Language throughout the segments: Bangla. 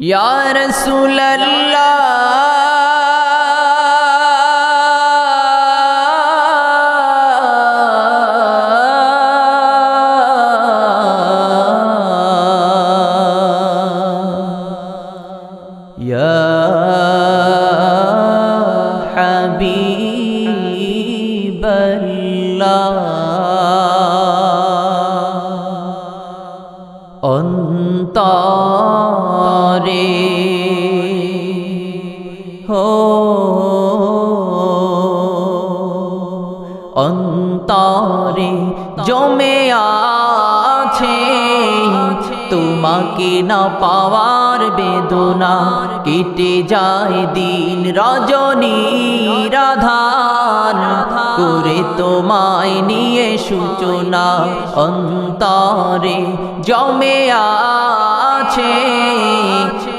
یا رسول اللہ অন্তরে জমে আছে। তোমাকে না পাওয়ার বেদনা কেটে যায় দিন রজনী রাধান করে তোমায় নিয়ে সূচনা অন্তরে জমে আছে।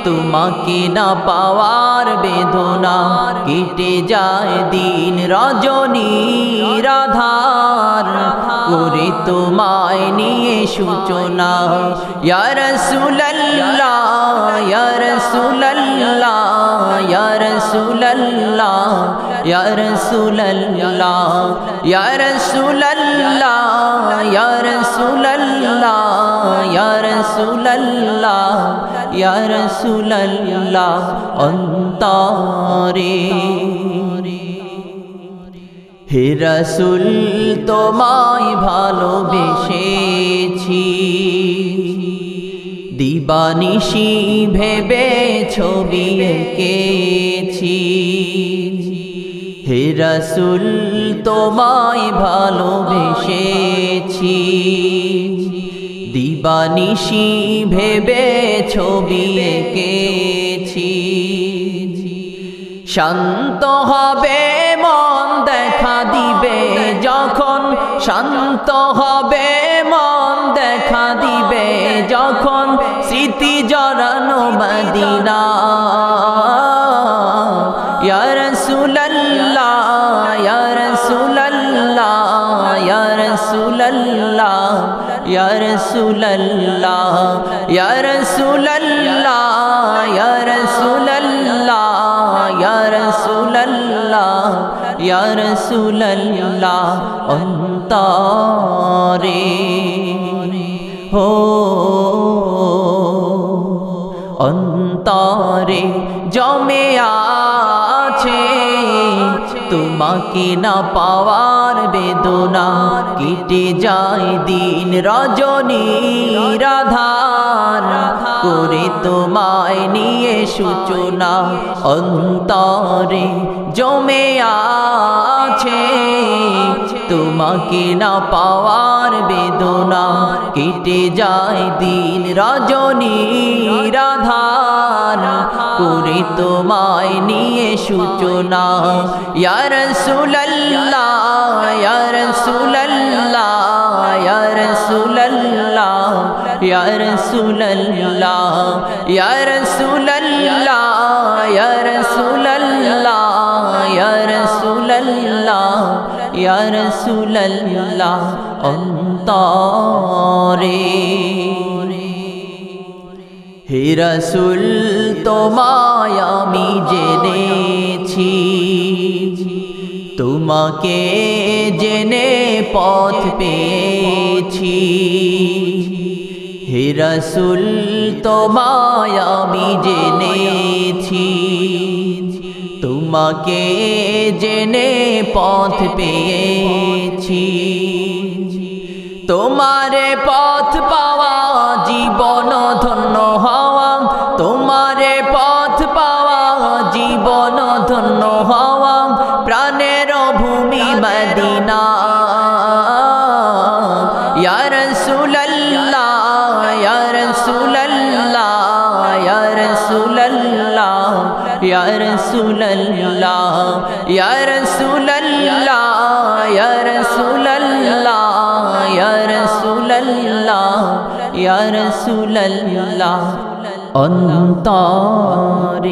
তোমাকে না পাওয়ার বেদনা কেটে যায় দিন রজনী রাধার। করে তোমায় নিয়ে সূচনা। ইয়া রাসূলুল্লাহ ইয়া রাসূলুল্লাহ ইয়া রাসূলুল্লাহ। ইয়া রাসূলুল্লাহ অন্তরে হে রসুল, তোমায় ভালোবেসেছি। দিবানিশি ভেবে ছবি এঁকেছি। হে রসুল, তোমায় ভালোবেসেছি। দিবানিশি ভেবে ছবি এঁকেছি। শান্ত হবে মন দেখা দিবে যখন। শান্ত হবে মন দেখা দিবে যখন। স্মৃতি জড়ানো মদিনা। یا رسول اللہ، یا رسول اللہ، یا رسول اللہ، یا رسول اللہ، یا رسول اللہ انتاری ہو۔ انتاری جو میں آ তোমাকে না পাওয়ার বেদনা, কেটে যায় দিন রজনী রাধার। করে তোমায় নিয়ে সূচনা অন্তরে জমে আছে। তোমাকে না পাওয়ার বেদনা, কেটে যায় দিন রজনী রাধার। করে তোমায় নিয়ে সূচনা ইয়া রাসূলুল্লাহ ইয়া রাসূলুল্লাহ ইয়া রাসূলুল্লাহ ইয়া রাসূলুল্লাহ ইয়া রাসূলুল্লাহ ইয়া রাসূলুল্লাহ ইয়া রাসূলুল্লাহ ইয়া রাসূলুল্লাহ অন্তরে হে রসুল, তোমায় আমি জেনেছি। তোমাকে জেনে পথ পেয়েছি। হে রসুল, তোমায় আমি জেনেছি। তোমাকে জেনে পথ পেয়েছি। তোমারে পথ পাওয়া জীবন مدینہ۔ یا رسول اللہ، یا رسول اللہ، یا رسول اللہ، یا رسول اللہ، یا رسول اللہ، یا رسول اللہ، یا رسول اللہ، یا رسول اللہ۔ انتار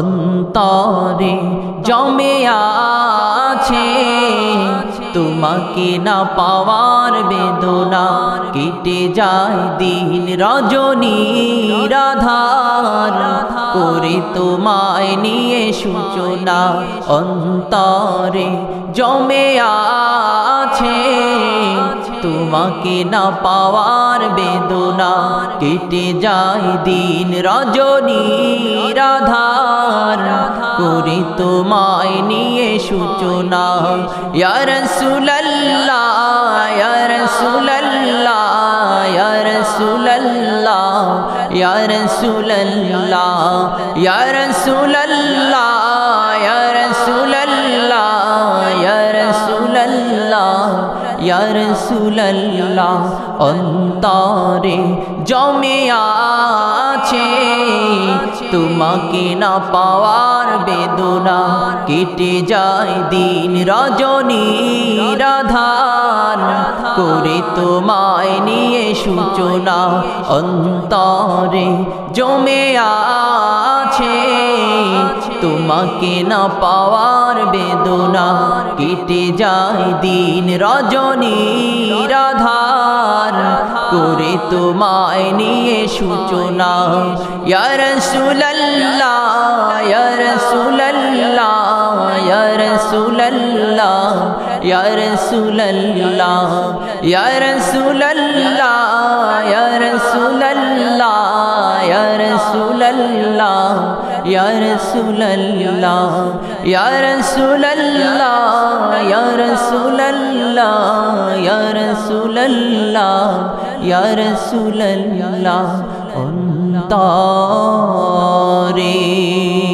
অন্তরে জমে আছে। তোমাকে না পাওয়ার বেদনা কেটে যায় দিন রজনী রাধার। করে তোমায় নিয়ে সূচনা অন্তরে জমে আছে তোমাকে না পাওয়ার বেদনা। কেটে যায় দিন রজনী রাধার। করে তোমায় নিয়ে সূচনা। ইয়ার সুলল্লা ইয়ার সুলল্লা ইয়ার সুলল্লা ইয়ার সুলল্লা ইয়ার সুলল্লা ইয়ারসুল্লাহ অন্তরে জমে আছে। তোমাকে না পাওয়ার বেদনা কেটে যায় দিন রজনী রাধার। করে তোমায় নিয়ে সূচনা অন্তরে জমে আছে তোমাকে না পাওয়ার বেদনা। কেটে যায় দিন রজনী রাধার। করে তোমায় নিয়ে সূচনা। ইয়ার সুলল্লা ইয়ার সুলল্লা ইয়ার সুলল্লা ইয়ার সুলল্লা ইয়ার সুলল্লা یا رسول اللہ، یا رسول اللہ، یا رسول اللہ، یا رسول اللہ، یا رسول اللہ انتاری